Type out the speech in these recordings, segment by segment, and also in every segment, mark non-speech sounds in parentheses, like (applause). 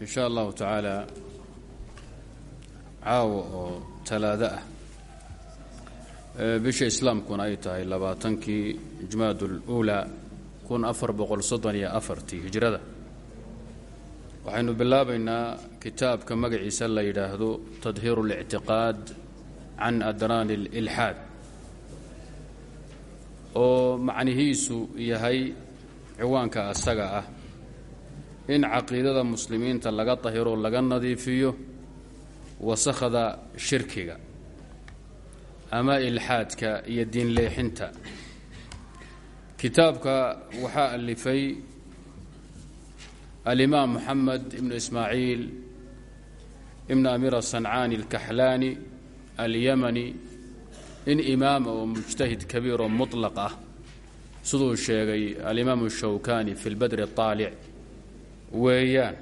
in sha allahu tacaala caawa oo talaado ah. Bisha islaamkuna ay tahay labaatankii jumaaduul uulaa kun afar boqol soddon iyo afartii hijrada. Waxaynu bilaabaynaa kitaabka magaciisa la yidhaahdo tadhiiru اlictiqaad can adraani اlilxaad oo macnihiisu yahay ciwaanka asaga ah in caqiidada muslimiinta laga dahiro laga nadiifiyo wasakhda shirkiga ama ilxaadka iyo diinleexinta. Kitaabka waxaa alifay alimaam moxamed ibnu ismaaciil ibn amir asancaani alkaxlaani alyamani in imaama oo mujtahid kabiir oo mutlaq ah. Siduu sheegay alimaamu shawkani fi lbadri aalic weeyaan.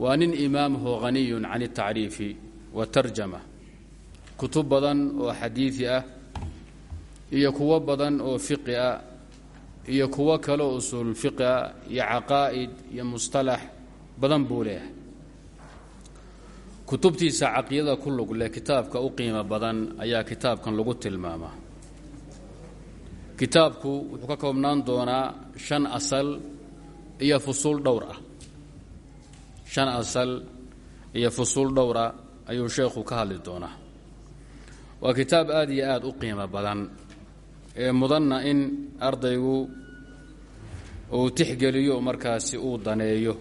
Waa nin imaamho haniyun can اtacriifi watarjama kutub badan oo xadiidi ah iyo kuwo badan oo fiqi ah iyo kuwo kale usuul fiqi ah iyo caqaa'id iyo mustalax badan buu leeyahay. Kutubtiisa caqidada ku lug leh kitaabka u qiimo badan ayaa kitaabkan lagu tilmaamaa. Kitaabku wuxuu ka koobnaan doonaa shan asal iyo fusuul dhowr ah. Shan asal iyo fusuul ah ayuu sheekhu ka hadli doonaa. Waa kitaab aad iyo aad u qiimo badan ee mudanna in ardaygu uu tixgeliyo markaasi uu daneeyo.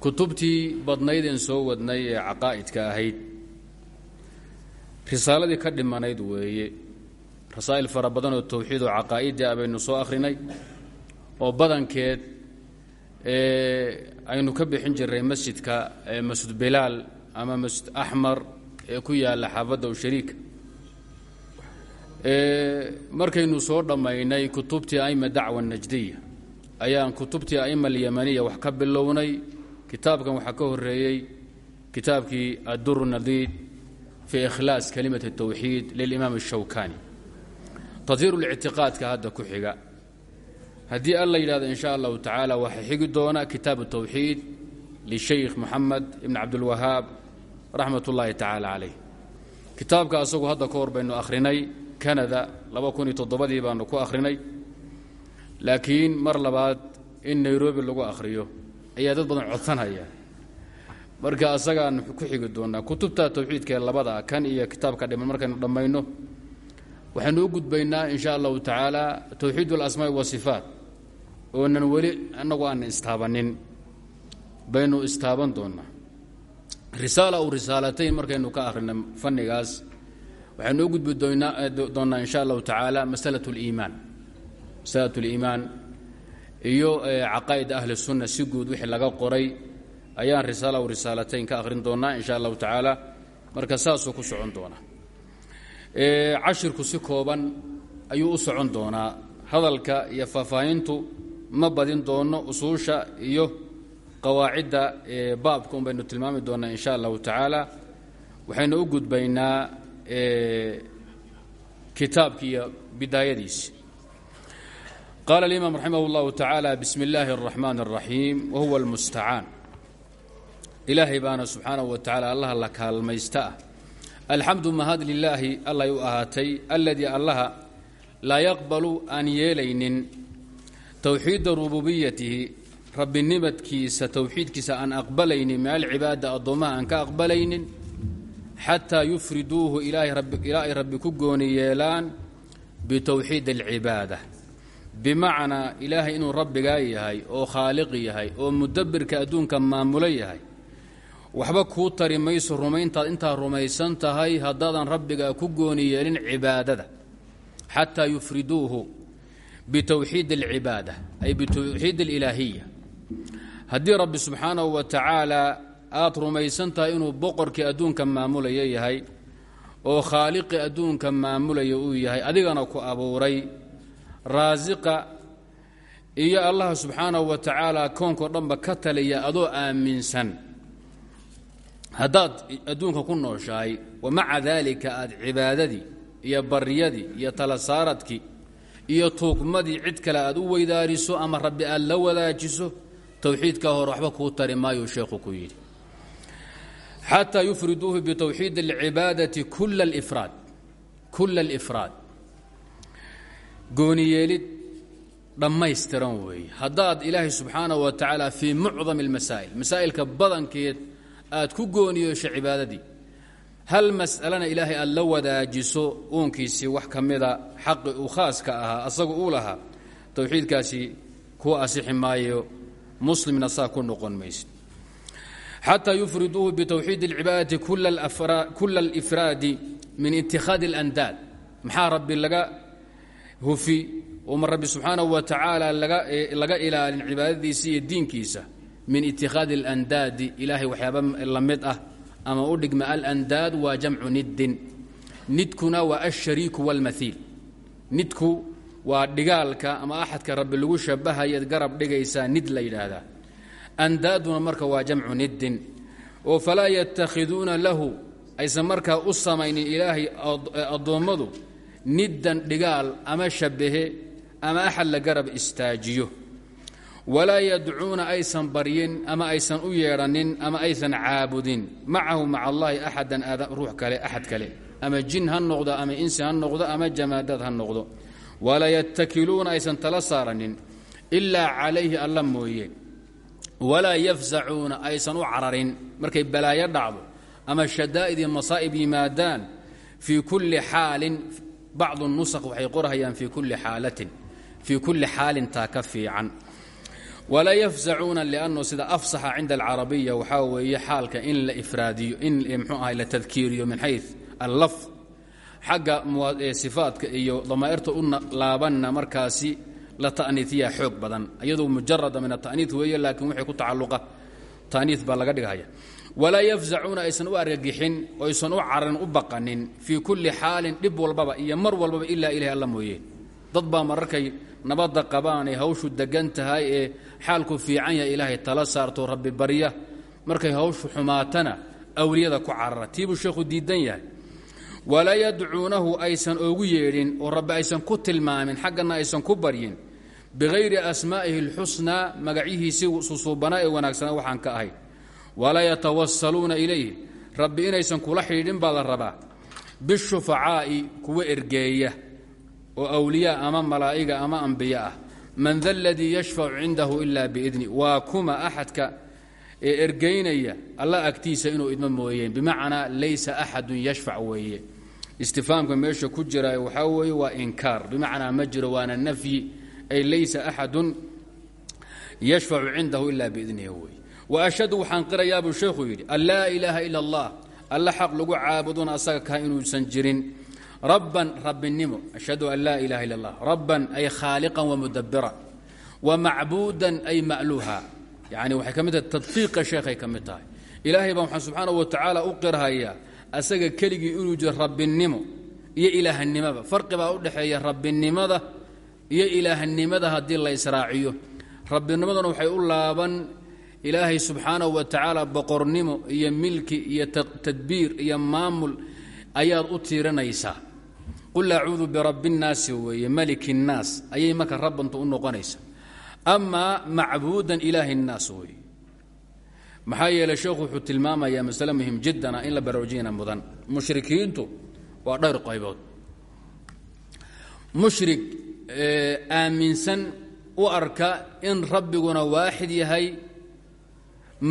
Kutubtii badnaydeen soo wadnay ee caqaa'idka ahayd risaaladii ka dhimanayd weeye. Rasaa'il fara badan oo tawxiid oo caqaa'idi ah baynu soo akhrinay oo badankeed aynu ka bixin jirnay masjidka masjid bilaal ama masjid axmar ee ku yaalla xaafadda ushariika markaynu soo dhammaynay kutubtii aima dacwa najdiya. Ayaan kutubtii aima alyamaniya wax ka bilownay kitaabkan waxaa ka horeeyey kitaabkii addur nadiid fii ikhlaas kalimat towxiid lilimaam ashawkani tadhiir lictiqaadka hadda ku xiga haddii alla yidhahdo in sha allahu tacaala waxaa xigi doona kitaabu tawxiid lishaykh moxamed ibn cabdilwahaab raxmat ullaahi tacaala calayh. Kitaabka asagu hadda ka hor baynu akhrinay kanada laba kun iyo toddobadii baanu ku akhrinay. Laakiin mar labaad in nairobi lagu akhriyo ayaa dad badan codsanaya. Marka ku xigi doonaa kutubta tawxiidkaee labada kan iyo kitaabka dhiman markaynu dhammayno waxaanu u gudbaynaa in sha allahu tacaala towxiid alasmaai wasifaat oonan weli annagu aanan istaabanin baynu istaaban doonaa risaala u risaalatayn markaynu ka akhrina fannigaas waxaynu u gudbi doonnaa in sha allahu tacaala masalat liimaan masalat اliimaan iyo caqaa'id ahli sunna si guud wixii laga qoray ayaan risaala u risaalatayn ka akhrin doonnaa in sha allahu marka saasuu ku socon doonaa. Cashirku si kooban ayuu u socon doonaa. Hadalka iyo faahfaahintu ma badin doono usuusha iyo qawaacidda baabka un baynu tilmaami doonaa in sha allahu tacaala waxaynu u gudbaynaa kitaabki iyo bidaayadiisi qaala alimaam raximah اllahu tacaala bismi اllaahi الraxmaan الraxiim wa huwa اlmustacaan ilaahay baana subxaanahu wa tacala allaha la kaalmaysta ah alxamdu mahad lilaahi allay u ahaatay aladii allaha laa yaqbalu aan yeelaynin towxiida rububiyatihi rabbinimadkiisa towxiidkiisa aan aqbalaynin min alcibaada addoommaha aan ka aqbalaynin xataa yufriduuhu ilaa ay rabbi ku gooni yeelaan bitowxiid alcibaada. Bimacnaa ilaahay inuu rabbigaa yahay oo khaaliq yahay oo mudabbirka adduunka maamulo yahay waxba kuu tari mayso rumayntaad intaad rumaysan tahay haddaadan rabbigaa ku gooni yeelin cibaadada. Xataa yufriduuhu bitowxiid alcibaada ay bitowxiid alilaahiya. Haddii rabbi subxaanahu wa tacaala aad rumaysan tahay inuu boqorkii adduunka maamulaya yahay oo khaaliqii adduunka maamulaya uu yahay adigana ku abuuray raasiqa iyo allah subxaanahu wa tacaala koonkao dhanba ka taliya adoo aaminsan. Haddaad adduunka ku nooshahay wa maca daalika aad cibaadadii iyo baryadii iyo talasaaradkii iyo tuugmadii cid kale aad u weydaariso ama rabbi aad la wadaajiso towxiidka hore waxba kuu tari maayuu sheekhu ku yidhi xataa yufriduuhu bitowxiid اlcibaadati kula اlifraad kula alifraad gooniyeelid dhammaystiran weeye haddaad ilaahay subxaanaه wa tacaala fii mucdam اlmasaa'il masaa'ilka badankeed aad ku gooniyeesho cibaadadii hal mas'alana ilaahay aad la wadaajiso uunkiisii wax ka mida xaqi uu khaaska ahaa asagu uu lahaa towxiidkaasi kuu asixi maayo muslimna saa ku noqon maysid xataa yufriduuhu bitowxiid اlcibaadati kula alifraadi min ittikhaadi اlandaad maxaa rabbi laga hufi uma rabbi subxaanahu wa tacaala laga ilaalin cibaadadiisa iyo diinkiisa min ittikhaadi اlandaadi ilaahay waxyaaba la mid ah ama u dhigma alandaad waa jamcu niddin. Nidkuna waa alshariiku wاlmaiil nidku waa dhigaalka ama axadka rabbi lagu shabahayaad garab dhigaysaa nid la yidhaahdaa. Andaaduna marka waa jamcu niddin. Oo falaa yatakhiduuna lahu aysan markaa u samaynin ilaahay addoommadu niddan dhigaal ama shabahe ama axad la garab istaajiyo walaa yadcuuna aysan baryin ama aysan u yeedhanin ama aysan caabudin. Macahu maca allaahi axadan ruux kale axad kale. Ama jin ha noqdo ama insi ha noqdo ama jamaadaad ha noqdo. Walaa yattakiluuna aysan tala saaranin ilaa calayhi alla mooye. Walaa yafsacuuna aysan u cararin. Markay balaayo dhacdo ama shadaa'id iyo masaa'ib yimaadaan fii kulli xaalin bacdu nusakh waxay qorhayaan fii kulli ka fiican walaa yafsacuuna liannu sida afsaxa cinda alcarabiya waxaa weeye xaalka in la ifraadiyo in mxuu ahay la tadkiiriyo min xay allaf xagga sifaadka iyo damaa'irta u laabanna markaasi la ta'niiiya xoog badan. Iyadoo mujarada min ata'niid weeye laakiin wixii ku tacalluqa ta'niid baa laga dhigahaya walaa yafzacuuna aysan u argagixin oo aysan u cararin u baqanin fii kulli xaalin dhib walbaba iyo mar walbaba ilaa ilahay alla mooye. Dad baa mararkay nabadda qabaan ay hawshu degan tahay ee xaalku fiican yahay ilaahay tala saarto rabbi barya. Markay hawshu xumaatana awliyada ku carara. Tiibuu sheekhu diidan yahay. Walaa yadcuunahu aysan oogu yeedhin oo rabbi aysan ku tilmaamin xaggana aysan ku baryin bihayri asmaa'ihi اlxusnaa magacyihiisii susuubanaa ee wanaagsanaa waxaan ka ahay. Walaa yatawasaluuna ilayhi rabbi inaysan kula xidhiidhin baa la rabaa. Bishufacaa'i kuwa ergeeya oo awliyaa ama malaa'iga ama ambiya ah. Man da ladii yashfacu cindahu ila biidni. Waa kuma axadka ee ergaynaya alla agtiisa inuu idmo mooyeen. Bimacnaa laysa axadun yashfac weeye. Istifaamka meesha ku jira waxaa weeye waa inkaar. Bimacnaa ma jiro waana nafyi. Ay laysa axadun yashfacu cindahu ila biidnihi weye waashhadu waxaan qirayaa buu sheekhu yidhi an laa ilaaha ila allah. Alla xaq lagu caabuduna asaga kaha inuusan jirin rabban rabbinimo ashhadu an laa ilaha illa allah rabban ay khaaliqan wamudabira wa macbuudan ay ma'luuha yani waxay ka mid tahay tadqiiqa sheekhay ka mid tahay wa tacaala u qirhayaa asaga keligii inuu jiro rabbinimo iyo ilaahnimaba farqi baa u dhexeeya rabbinimada iyo ilaahnimada haddii la israaciyo rabbinimaduna waxay u laaban ilaahay subxaanahu wa tacaala boqornimo iyo milki iyo tadbiir iyo maamul ayaad u tiirinaysaa qul acuudu birabbi nnaasi weeye maliki nnaas ayay marka rabbantu u noqonaysa amaa macbuudan ilaahi nnaas weeye maxaa yeeley sheekhu wuxuu tilmaamayaa masale muhiim jiddana in la baraarujiyana mudan mushrikiintu waa dhowr qaybood mushrik aaminsan u arka in rabbiguna waaxid yahay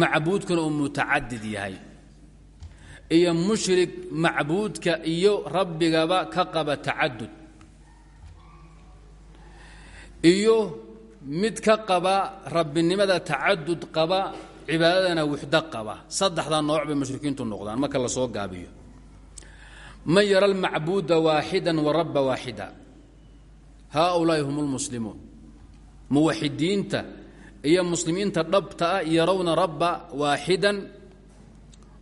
macbuudkuna uu mutacadid yahay iyo mushrik macbuudka iyo rabbigaba ka qaba tacadud. Iyo mid ka qaba rabbinimada tacadud qaba cibaadadana wuxdo qaba. Saddexda nooc bay mushrikiintu noqdaan marka la soo gaabiyo. Man yara almacbuuda waaxidan wa rabba waaxida. Haaulaa'i hum lmuslimuun muwaxidiinta iyo muslimiinta dhabta ah yarawna rabba waaxidan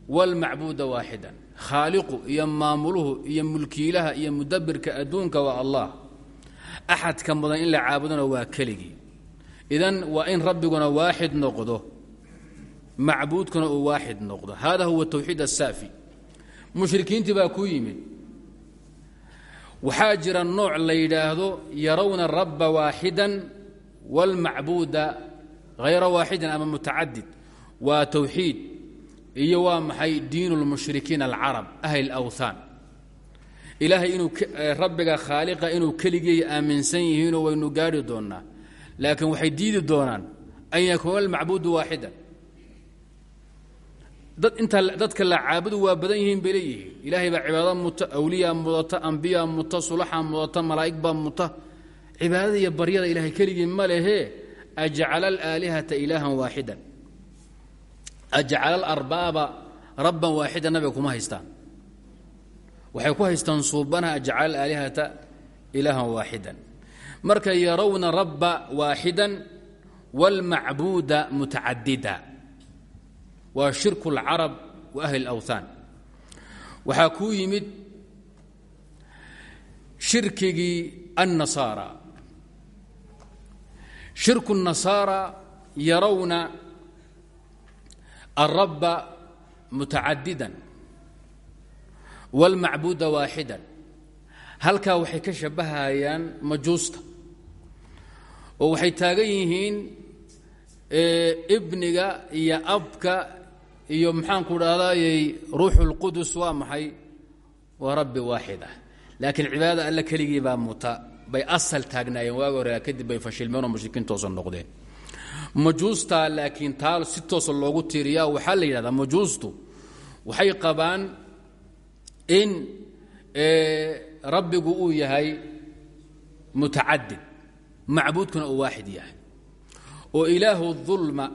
wاlmacbuuda waaxidan khaaliqu iyo maamuluhu iyo mulkiilaha iyo mudabirka adduunka waa allah axadka mudan in la caabudona waa keligii idan waa in rabbiguna waaxid noqdo macbuudkuna uu waaxid noqdo hada huwa tawxiid asaafi mushrikiintii baa ku yimid waxaa jira nooc la yidhaahdo yarawna rabba waaxidan wاlmacbuuda hayra waaxidin ama mutacadid waa tawxiid iyo waa maxay diinu lmushrikiin alcarab ahli اlawthaan ilaahay inuu rabbiga khaaliqa inuu keligii aaminsan yihiinoo waynu gaadhi doonnaa laakiin waxay diidi doonaan an yakuuna almacbuudu waaxidan. Dad intaa dadka la caabudu waa badan yihiin bay leeyihiin. Ilaahay baa muta awliyaa mudata ambiyaa muta sulaxa mudata malaa'ig baa muta. Cibaadada iyo baryada ilaahay keligii ma lehe ajcala alaalihata ilaahan waaxidan ajcala alarbaaba rabban waaxidan nabiga kuma haystaan waxay ku haystaan suubanaha ajcala alaalihata ilaahan waaxidan marka yarawna rabba waaxidan wاlmacbuuda mutacadida waa shirku اlcarab wa ahli اlawthaan waxaa kuu yimid shirkigii annasaara shirku الnasaara yarawna الraba mutacadida wاlmacbuuda waaxida halkaa waxay ka shabbahayaan majuusta oo waxay taagan yihiin ibniga iyo abka iyo maxaanku dhahdaayey ruuxu اlqudus waa maxay waa rabbi waaxid ah laakiin cibaadada alle keligii baa muta bay asal taagnaayeen waagi hore kadib bay fashilmeen oo mushrikiin toosa noqdeen majuustaa laakiin taa si toosa loogu tiiriyaa waxaa la yidhahdaa majuustu waxay qabaan in rabbigu uu yahay mutacadid macbuudkuna uu waaxid yahay oo ilaahu dulma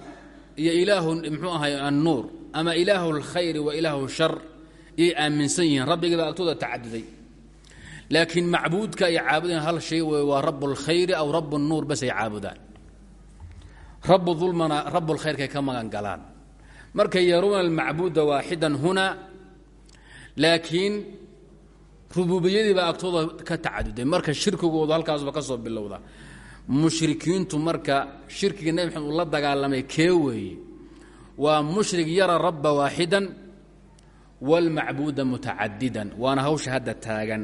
iyo ilaahu mxuu ahay annuur ama ilaahu اlkhayri wa ilaahu shar iyay aaminsan yihiin rabbigii baa agtooda tacaduday laakiin macbuudka ay caabudeen hal shay wey waa rab اlkhayri aw rab الnuur bas ay caabudaan rabu ulmana rab lkhayrkay ka magan galaan. Marka yaruuna almacbuuda waaxidan huna laakiin rububiyadii baa agtooda ka tacaduday marka shirkigoodu halkaasba ka soo bilowda. Mushrikiintu marka shirkiga nebi maxamed la dagaalamay kee weeye? Waa mushrig yara rabba waaxidan wاlmacbuuda mutacadidan waana hawsha hadda taagan.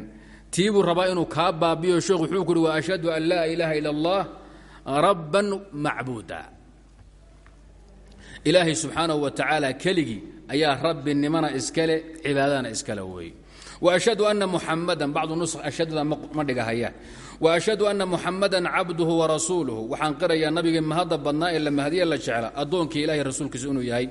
Tii buu rabaa inuu kaa baabiyo sheekhu wuxuu ku uhi wa ashhadu an laa ilaaha ila اllah rabban macbuuda ilaahay subxaanahu wa tacaala keligii ayaa rabbinimana iskale cibaadadana iskale weeye washhadu ana muxamadan bacdu nus ashadada ma dhigahayaan. Waashhadu ana muxamadan cabduhu warasuuluhu waxaan qirayaa nabigii mahadda badnaa ee la mahadiya la jecla? Addoonkii ilahay rasuulkiisa inuu yahay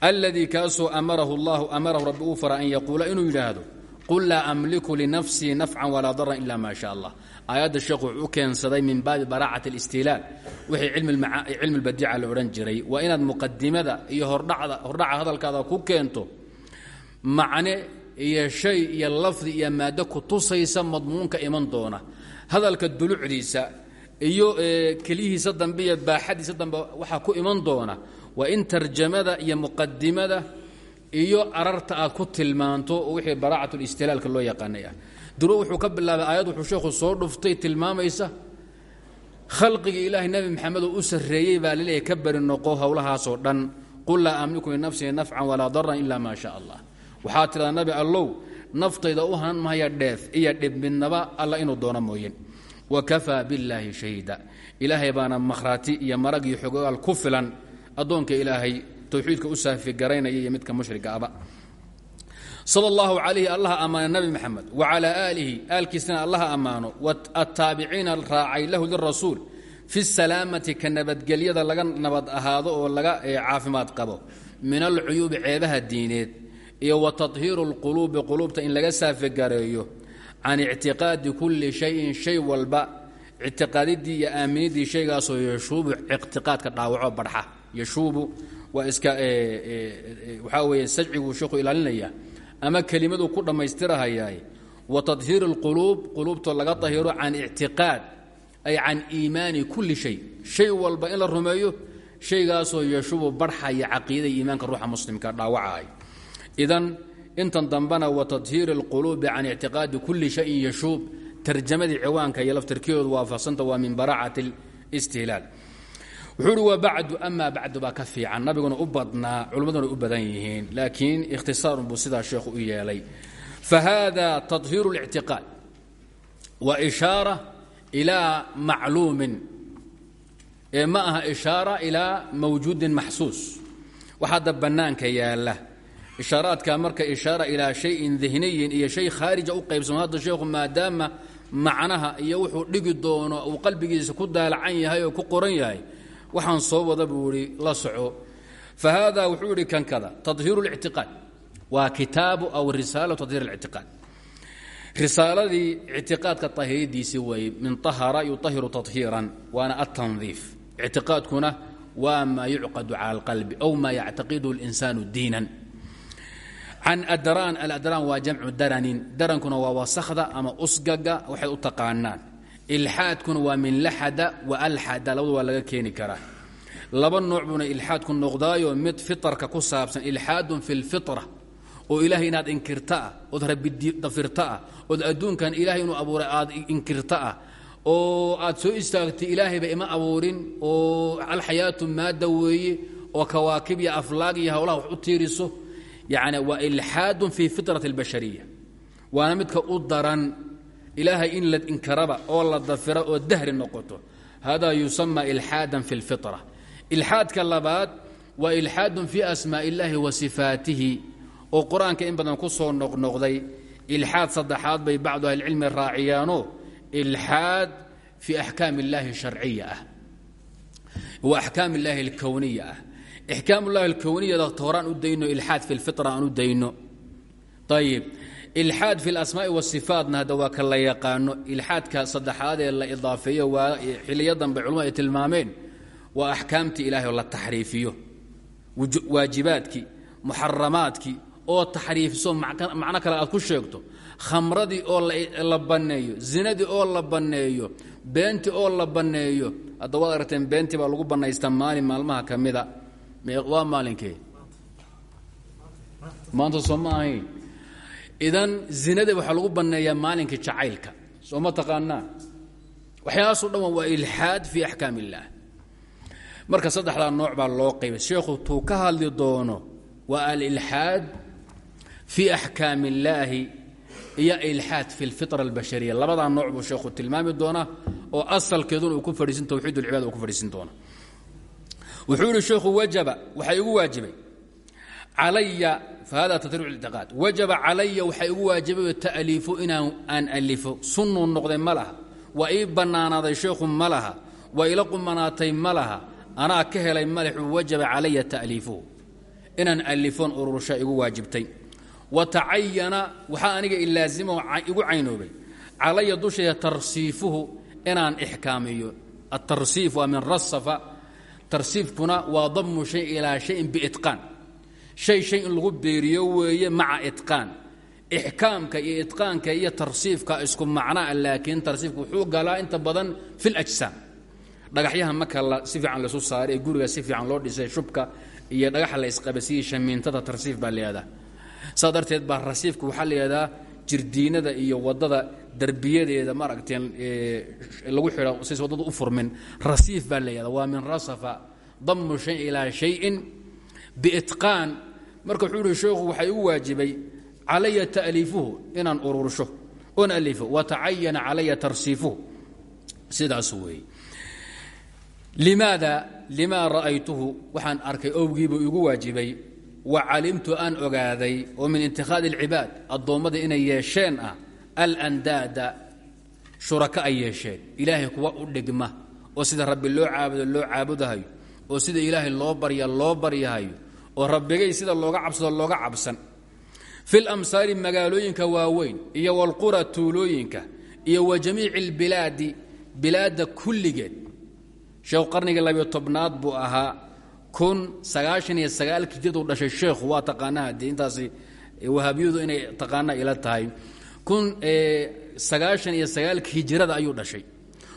aladii kaasoo amarahu llahu amarahu rabbi fara an yaquula inuu yidhaahdo qul laa amliku linafsii nafcan walaa daran ila maa sha allah aayadda sheekh wuxuu u keensaday min baabi baraacat alistilaal. Wixii cilmi lbadiica la odhan jiray. Waa inaad muqadimada iyo hordhacda hordhaca hadalkaada ku keento macne iyo shay iyo lafdi iyo maaddo kutusaysa madmuunka iman doona. Hadalka dulucdiisa iyo keliyihiisa dambe iyo baaxadiisa dambe waxaa ku iman doona. Waa in tarjamada iyo muqadimada iyo ararta aad ku tilmaanto wixii baraacatlistihaalka loo yaqaanay ah duro wuxuu ka bilaabay aayad wuxuu sheekhu soo dhuftay tilmaamaysa khalqigii ilaahay nebi maxamed oo u baa la leeyahay ka bari noqo howlahaasoo dhan. Qul laa amliku linafsii nafcan walaa daran ila maa sha allah. Waxaa tidhahdaa nabi allow naftayda u hanan mahaya dheef iyo dhib midnaba alla inuu doono mooyen. Wa kafaa billaahi shahiida. Ilaahay baana makhraati iyo marag iyo xogogaal ku filan. Addoonka ilaahay towxiidka u saafigaraynaya iyo midka mushriga aba. Sal اllahu calayhi allaha ammaana nabi maxamed wacalaa aalihi aalkiisana allaha ammaano attaabiciina raacay lahu lirasuul fi salaamati ka nabadgelyada laga nabad ahaado oo laga caafimaad qabo min alcuyuubi ceebaha diineed iyo wa tahiiru اlquluubi quluubta in laga saafigareeyo can ictiqaadi kulli shayin shay walba ictiqaadidii iyo aaminidii shaygaasoo yashuubu ictiqaadka dhaawaco barxa yashuubu waa iska waxaa weeye sajciguu sheekhu ilaalinaya ama kelimadu ku dhammaystirahayaay wa tahiir اlquluub quluubtoo laga tahiro can ictiqaad ay can iimaani kulli shay shay walba in la rumeeyo shaygaasoo yashuubu barxaya caqiidada iimaanka ruuxa muslimka dhaawacahay idan intan dambana wa tahiir اlquluubi can ictiqaadi kulli shayin yashuub tarjamadii ciwaanka iyo laftarkiyoodu waafaqsanta waa min baracati اlistihlaal wuxuu uhi wa bacdu amaa bacdu baa ka fiican. Nabiguna u badnaa culimmaduna u badan yihiin laakiin ikhtisaarun buu sidaa sheekhu u yeelay. Fahada tahiiru اlictiqaad wa ishaara ilaa macluumin. Ee ma aha ishaara ilaa mawjuudin maxsuus. Wax hadda bannaanka yaalla. Ishaaraadka marka ishaara ilaa shayin dihniyin iyo shay khaarija u qaybsamo hadda sheekhu maadaama macnaha iyo wuxuu dhigi doono uu qalbigiisa ku daalacan yahay oo ku qoran yahay waxaan soo wada buu ihi la soco fa hada wuxuu ihi kan kada tahiiru اlictiqaad waa kitaabu aw risaala tahiir اlictiqaad risaaladii ictiqaadka tahiridiisii way min ahara yuahiru tahiiran waana atandiif ictiqaadkuna waa maa yucqadu cala اlqalbi aw maa yactaqidu اlinsaanu diinan can adraan aladraan waa jamcu daranin darankuna waa wasakda ama usgaga waxay u taqaanaan ilxaadkuna waa min laxada wa alxada labadu laga keeni karaa. Laba nooc buuna ilxaadku noqdaayo mid fitarka ku saabsan ilxaadun fi lfitra oo ilaahay inaad inkirta ah ood rabidafirta ah ood adduunkan ilaahay inuu abuuray aad inkirta ah oo aad soo istaagtay ilaahayba ima abuurin oo alxayaatu maadda weeye oo kawaakib iyo aflaag iyo howlaha wax u tiiriso. Yani waa ilxaadun fi fitrat اlbashariya waana midka u daran ilaahay in la inkaraba oo la dafira oo dahri noqoto hada yusama ilxaadan fi اlfitra ilxaadka labaad waa ilxaadun fi asmaa اllahi wa sifaatihi oo qur-aanka in badan ku soo noqnoqday ilxaad saddexaad bay bacdu ahlicilmi raaciyaano ilxaad fi axkaam اllahi sharciya ah wa axkaam اllahi اlkowniya ah ixkaam ullahi alkowniyada horaan u dayno ilxaad fi lfitra aan u dayno ayib ilxaad fi lasmaai wasifaatna hadda waa ka la yaqaano ilxaadka saddexaad ee la idaafeeyo waa xiliyo dambe culumadu ay tilmaameen waa axkaamtii ilahay oo la taxriifiyo waajibaadkii muxaramaadkii oo taxriifiso macno kale aad ku sheegto khamradii oo la banneeyo zinadii oo la banneeyo beentii oo la banneeyo hadda waad aragteen baa lagu bannaystaa maalin maalmaha ka mida maalinkee maanta soo ma idan zinada waxaa lagu banneeyaa maalinka jacaylka soo ma taqaanaa? Waxyaalaasoo dhan waa ilxaad fii axkaam marka saddexdaa nooc baa loo qaybay sheekhu tuu ka hadli doono waa alilxaad fii axkaam illaahi iyo ilxaad fi lfitra albashariya labadaa nooc buu sheekhu tilmaami doonaa oo asalkeeduna uu ku fadhiisin tawxiid ulcibaada uu ku fadhiisin doona wuxuu sheekhu wajaba waxaa igu waajibay calaya fahada tatriic ictiqaad wajaba calaya waxaa igu waajibay ta'liifu inaan aan alifo. Sunnuu noqday ma laha. Waa ii bannaanaaday sheekhu ma laha. Waa ila qumanaatay ma laha. Anaa ka helay malexu wajaba calaya ta'liifuhu inaan alifoon urursha igu waajibtay. Wa tacayana waxaa aniga ilaazimo igu caynoobay. Calaya dusheeda tarsiifuhu inaan ixkaamiyo. Atarsiif waa min waa damu shay ilaa shayin biitqaan shay shay in lagu beeriyo weeye maca itqaan. Ixkaamka iyo itqaanka iyo tarsiifka isku macnaa laakiin tarsiifka wuxuu galaa inta badan fi lajsaam dhagaxyaha marka si fiican laysu saaray guriga si fiican loo dhisay shubka iyo dhagaxa la isqabasiiyey shamiintada tarsiif baa layihahdaa saa darteed baa rasiifka waxaa jirdiinada iyo waddada derbiyadeeda maaragteen lagu xidho says waddada u furmin. Rasiif baa layihahda waa min rasafa damu shay ilaa shayin biitqaan marka wuxuu ihi sheekhu waxaa igu waajibay calaya ta'liifuhu inaan urursho. Oon alifo wa tacayana calaya tarsiifuhu. Sidaas weeye. Limaada limaa ra'aytuhu? Waxaan arkay owgiibuu igu waajibay wa calimtu aan ogaaday oo min intikhaadi alcibaad addoommada inay yeesheen ah alandaada shuraka ay yeesheen. Ilaahay kuwa u dhigma oo sida rabbi loo caabudo loo caabudahayo oo sida ilaahay loo barya loo baryahayo oo rabbigay sida looga cabsado looga cabsan. Fil amsaali magaalooyinka waaweyn iyo walqura tuulooyinka iyo wa jamiici albilaadi bilaadda kulligeed. Sheekhu qarnigii labiyo tobnaad buu ahaa kun sagaashan iyo sagaalkii jiduu dhashay. Sheekhu waa taqaanaa dee wahaabiyadu inay taqaana ila tahay. Kun sagaashan iyo sagaalkii hijrada ayuu dhashay.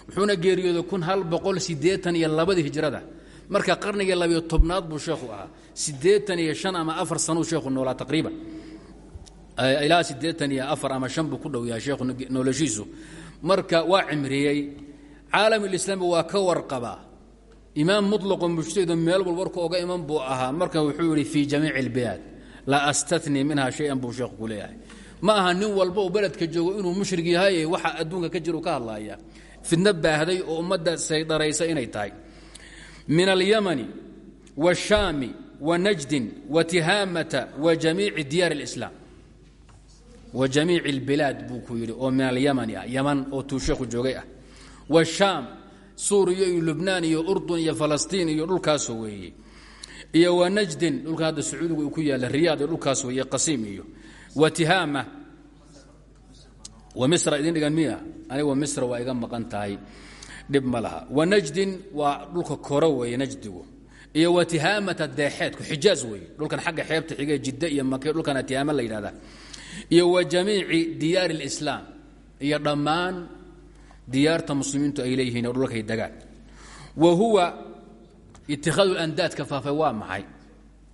Wuxuuna geeriyooday kun hal boqol siddeetan iyo labadii hijrada marka qarnigii labiyo tobnaad buu sheekhu ahaa. Siddeetan iyo shan ama afar sanuu sheekhu noolaa taqriiban. Ilaa afar ama buu ku dhow yahay sheekhu noloshiisu. Marka waa cimriyey. Caalamulislaami waa ka warqabaa. Imaam muطlaqo mujtahido meel walba warka oga iman buu ahaa. Marka wuxuu yidhi fii jamiici اlbilaad laa astatnii minha shay-an buu sheekhu ku ma aha nin walba oo beledka joogo inuu mushrig yahay waxa adduunka ka jiru ka hadlaya fidno baahday oo ummadda saydaraysa inay tahay min alyamani wاshaami wanajdin watihaamata wajamiici diyaar اlislaam wajamiici اlbilaad buu ku yidhi oo min alyamani ah yaman oo tuu sheekhu joogay ah wاshaam suuriya iyo lubnaan iyo urdun iyo falastiin iyo dhulkaasoo weeye iyo wanajdin dhulka hadda sacuudigu uu ku yaalla riyaad iyo dhulkaas weeye qasiim iyo watihaama wa misra idin dhigan miya aniga wa misra waa iga maqan tahay dhib ma laha wanajdin waa dhulka koro weeye najdigu iyo watihaamata deexeedku xijaaz weeye dhulkan xagga xeebta xigee jidda iyo make dhulkana tihaama la yidhahdaa iyo wa jamiici diyaari اlislaam iyo dhammaan diyaarta muslimiintu ay leeyihiin oo dhulkay degaan wa huwa ittikhaadu اlandaadka faafay waa maxay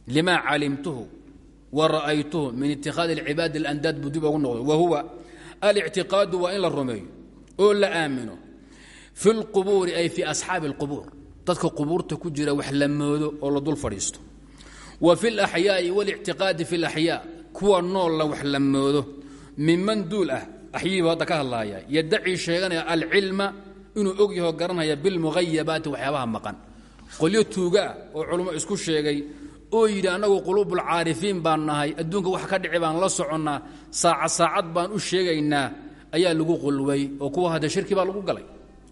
lima calimtuhu wa ra'aytuhu min ittikhaadi اlcibaadi اlandaad buu dib ogu noqday wa huwa alictiqaadu waa in la rumeeyo oo la aamino fi اlqubuuri ay fi asxaabi اlqubuur dadka qubuurta ku jira wax la moodo oo la dul fadhiisto wa fi اlaxyaaءi wاlictiqaadi fi اlaxyaa kuwa noolla wax la moodo minman duul ah axyiibu hadda ka hadlaaya yadacii sheeganaya alcilma inuu og yaho garanaya bilmuhayabaati waxyaabaha maqan qolyo tuuga ah oo culummo isku sheegay oo yidhi annagu quluubulcaarifiin baan nahay adduunka wax ka dhici baan la soconnaa saacad saacad baan u sheegaynaa ayaa lagu qulway oo kuwa hadda shirki baa lagu galay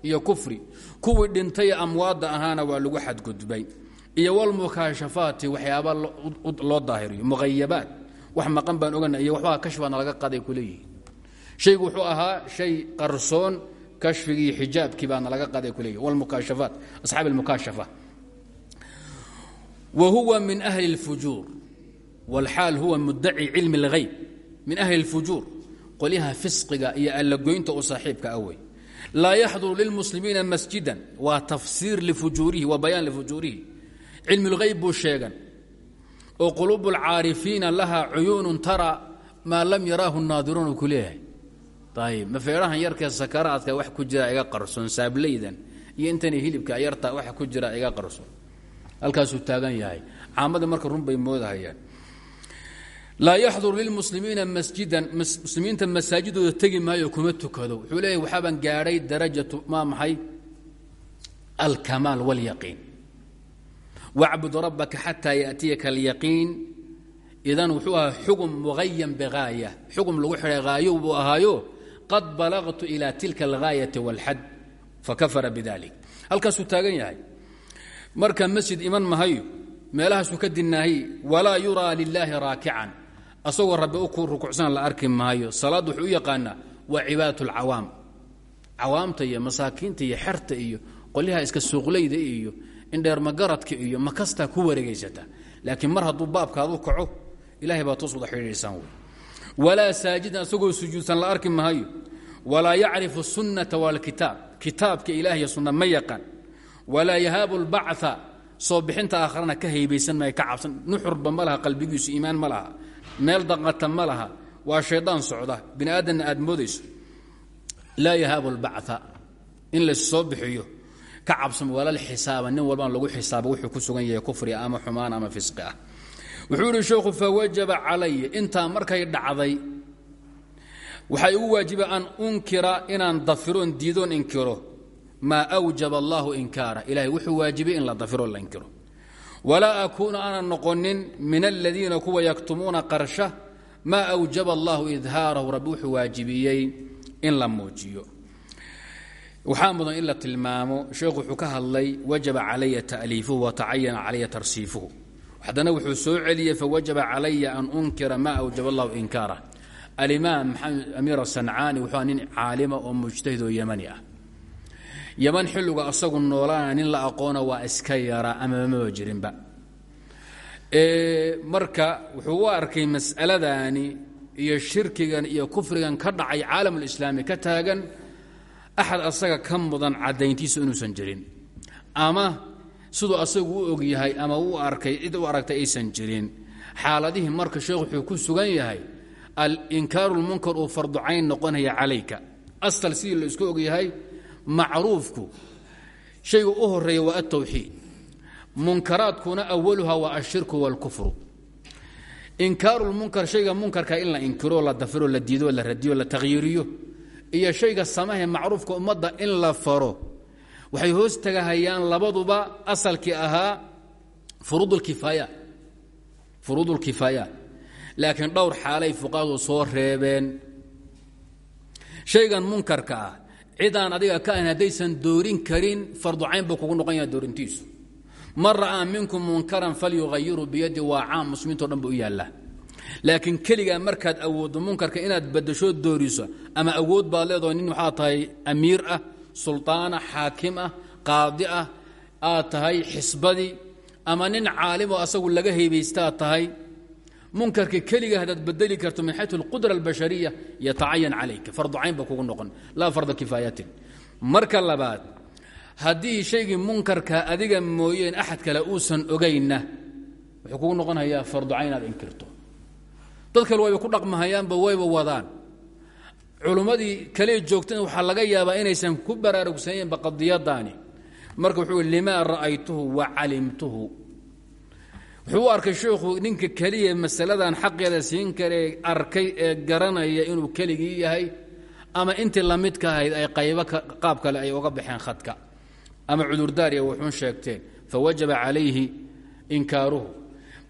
iyo kufri kuwii dhintay amwaadda ahaana waa lagu xadgudbay iyo walmukaashafaati waxyaaba loo daahiriyo muhayabaat wax maqan baan ogana iyo waxbaa kashfaana laga qaday ku leeyihi shaygu wuxuu ahaa shay qarsoon kashfigii xijaabkii baana laga qaday ku leeyihi walmukaashafaat asxaab almukaashafa wa huwa min ahli اlfujuur wاlxaal huwa mudaci cilmi اlghayb min ahli اlfujuur qolyaha fisqiga iyo allagoynta u saaxiibka awey laa yaxduru lilmuslimiina masjidan waa tafsiir lifujuurihi wa bayaan lifujuurihi cilmi اlghayb buu sheegan oo quluub اlcaarifiina laha cuyuunu tara maa lam yaraahu naadiruun ku leeyahay ayb mafeerahan yarkee sakaraadka wax ku jira iga qarsoon saablaydan iyo intana hilibka yarta wax ku jira iga qarsoon halkaasuu taagan yahay caamadii marka run bay moodahayaan laa yaxdur lilmuslimiina masjidan muslimiinta masaajidooda tegi maayo kuma tukado. Wuxuu leeyahy waxaabaan gaadhay darajatu maa maxay? Alkamaal wاlyaqiin wacbud rabbaka xataa yaatiyaka alyaqiin. Idan wuxuu ahaa xugum muqayan bighaaya xugum lagu xidhay haayo buu ahaayo qad balagtu ila tilka alghaayati wاlxad fakafara bidalik halkaasuu taagan yahay. Marka masjid iman mahayo meelahaasuu ka dinaahiy walaa yuraa lilaahi raakican asagoo rabbi u rukucsan la arki maayo salaad wuxuu u yaqaanaa waa cibaadat اlcawaam cawaamta iyo masaakiinta iyo xerta iyo qolyaha iska suuqlayda iyo indheermagaradka iyo makastaa ku wareegaysata. Laakiin mar hadduu baabkaadu kaco ilahay baa toos wada xidhiidhsaan wey walaa saajidan asagoo sujuudsan la arki maayo. Walaa yacrifu sunnata walkitaab kitaabka ilaah iyo sunna ma yaqaan. Walaa yahaabu lbacثa soo bixinta aakharana ka haybaysan maayo ka cabsan. Nuxurba ma laha qalbigiisu iimaan ma laha meel daqata ma waa shaydaan socda. Bini aadamna aad moodayso. Laa yahaabu lbacثa in lays soo bixiyo. Ka cabsan walaalxisaaba nin walbana lagu xisaabo wuxuu ku sugan yahay kufri ama xumaan ama fisqi ah. Wuxuu ihi sheekhu fawajaba calaya intaa markay dhacday waxaa igu waajiba an unkira inaan dafiroon diidoon inkiro. Maa awjaba allahu inkaara. Ilahay wuxuu waajibay in la dafiro la inkiro walaa akuuna aanan noqonin min aladiina kuwa yaktumuuna qarsha maa awjaba allahu idhaarahu rabbi wuxuu waajibiyey in la muujiyo. Waxaa mudan in la tilmaamo sheekhu wuxuu ka hadlay wajaba calaya ta'liifuhu watacayana calaya tarsiifuhu. Haddana wuxuu soo celiyey fawajaba calaya an unkira maa awjaba allahu inkaara. Alimaam maxamed amiir asancaani wuxuu nin caalima oo mujtahid oo yamani ah yaman xilligu asagu noolaana nin la aqoona waa iska yara ama maba jirinba. Marka wuxuu arkay mas'aladani iyo shirkigan iyo kufrigan ka dhacay caalamulislaami ka taagan axad asaga ka mudan caddayntiisu inuusan jirin. Ama siduu asagu u og yahay ama u arkay cid u aragtay aysan jirin. Xaaladihii marka sheekh wuxuu ku sugan yahay alinkaaru lmunkar uu farducayn noqonaya calayka. Asal sidii la isku og yahay macruufku. Shayga u horreeya waa altawxiid munkaraadkuna awaluha waa ashirku wاlkufru inkaaru lmunkar shayga munkarka in la inkiro la dafiro la diido la radiyo la takhyiiriyo iyo shayga samahe macruufka ummadda in la faro waxay hoos tagahayaan labaduba asalkii ahaa furuudulkifaaya laakiin dhowr xaalay fuqahadu soo reebeen. Shaygan munkarka ah cidaan adiga ka ahan haddaysan doorin karin farducayn buu kugu noqon yaha doorintiisu. Man ra'aa minkum munkaran falyuhayiru biyadi waa caam muslimiinto dhan ba u yaallaa. Laakiin keligaa markaad awooddo munkarka inaad badasho dooriso ama awood baad leedaho nin waxaad tahay amiir ah sulطaana xaakim ah qaadi ah aad tahay xisbadii ama nin caalimoo asagu laga haybaystaad tahay munkarka keliga haddaad bedeli karto min xayu اlqudra اlbashariya yatacayan calayka. Farducayn ba kugu noqon. Laa farda kifaayatin. Marka labaad haddii shaygii munkarka adiga mooyeen axad kale uusan ogaynna wuxuu kugu noqonayaa farducayn inaad inkirto. Dad kale wayba ku dhaqmahayaanba wayba wadaan. Culummadii kale joogtana waxaa laga yaabaa inaysan ku baraarugsanayeenba qadiyadaani marka wuxuu limaa ra'aytuhu wa calimtuhu wuxuu arkay sheikhu ninka keliya masaladan xaqeeda siin karee arkay ee garanaya inuu keligii yahay ama intii lamidka ahayd ay qaybo qaab kale ay uga baxeen khadka. Ama cudurdaariya wuxuun sheegteen fawajaba calayhi inkaaruhu.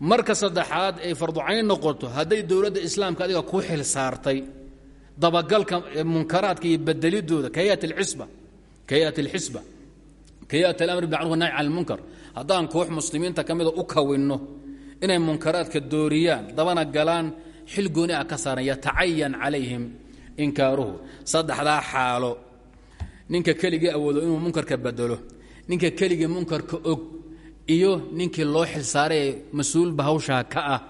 Marka saddexaad ay farducayn noqoto hadday dowladda islaamka adiga ku xil saartay dabagalka munkaraadka iyo bedelidooda kayat alxisba kayat alxisba kayat alamr bimacruf nahy can lmunkar haddaan koox muslimiinta ka mida u kawinno inay munkaraadka dooriyaan dabana galaan xil gooni ah ka saaran yatacayan calayhim inkaaruhu. Saddexdaa xaalo. Ninka keligii awoodo inuu munkarka bedelo ninka keligii munkarka og iyo ninkii loo xilsaaray ee mas'uulba hawshaa ka ah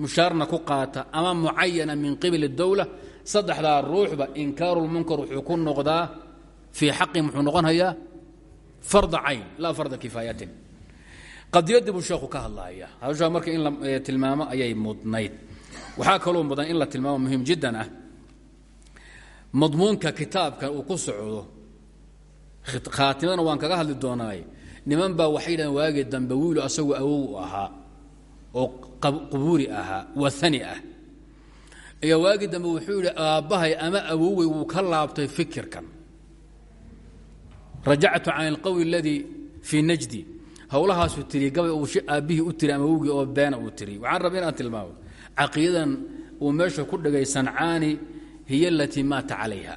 mushaarna ku qaata ama mucayana min qibli dowla saddexdaa ruuxba inkaarulmunkar wuxuu ku noqdaa fii xaqihim wuxuu noqonayaa farda cayn laa farda qadiyadii buu sheekhu ka hadlaaya hawshaa marka in la tilmaamo ayay mudnayd. Waxaa kaloo mudan in la tilmaamo muhiim jiddan ah. Madmuunka kitaabkan uu ku socdo khaatimadana waan kaga hadli doonaaye niman baa waxay yidhahdeen waagii dambe wiilu asagu awow ahaa oo qubuuri ahaa waani ah. Iyo waagii dambe wuxuu yidhi aabbahay ama awowey wuu ka laabtay fikirkan. Rajactu can alqowi aladii fii najdi howlahaasuu tiri gabay uu aabbihii u tiri ama awowgii oo beena uu tiri waxaan raba inaan tilmaamo caqiidadan uu meesha ku dhigay sancaani hiy alatii maata calayha